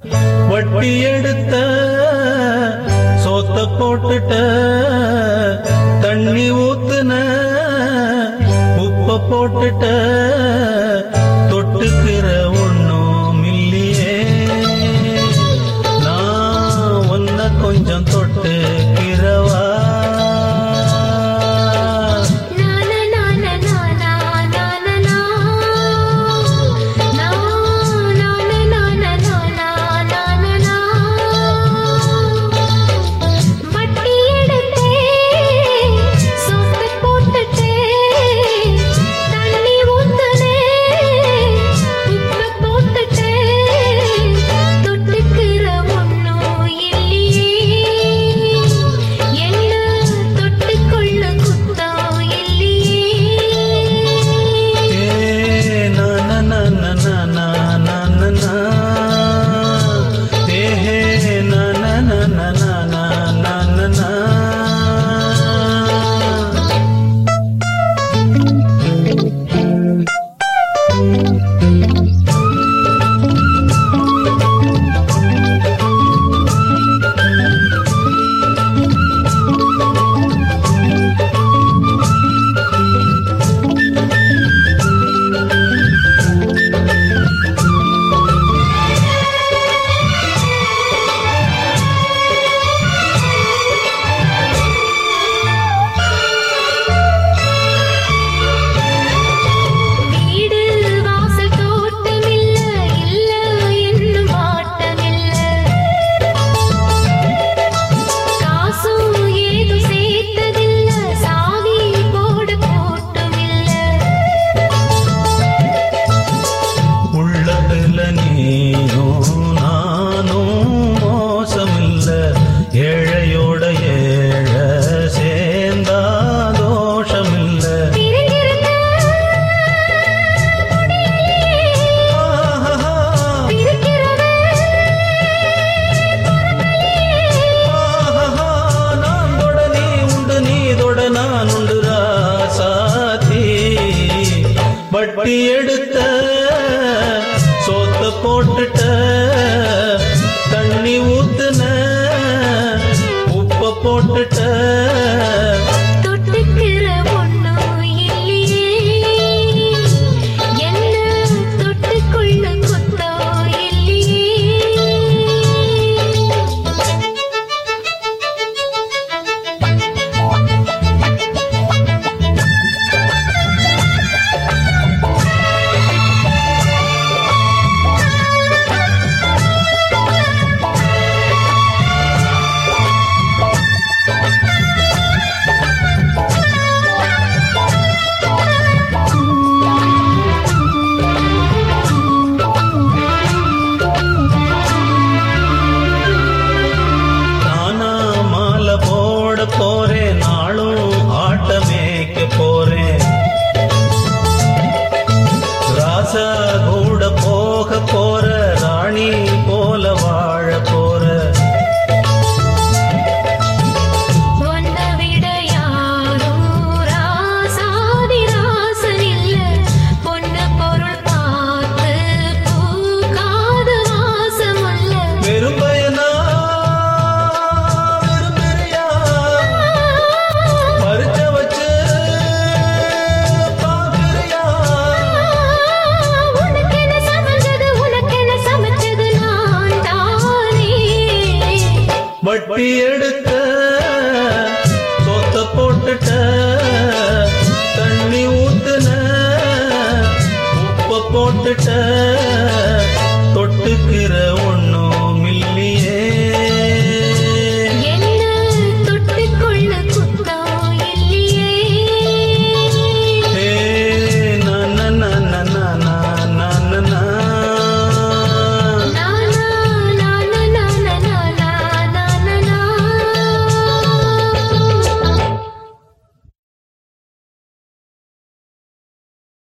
வட்டி எடுத்த சோத்த போட்டுட்ட தண்ணி ஊத்துன உப்ப போட்டுட்ட தொட்டுக்கிற ஒன்னும் இல்லையே. நான் ஒன்ன கொஞ்சம் கட்டி எடுத்த சோத்த போட்டுட்ட Here.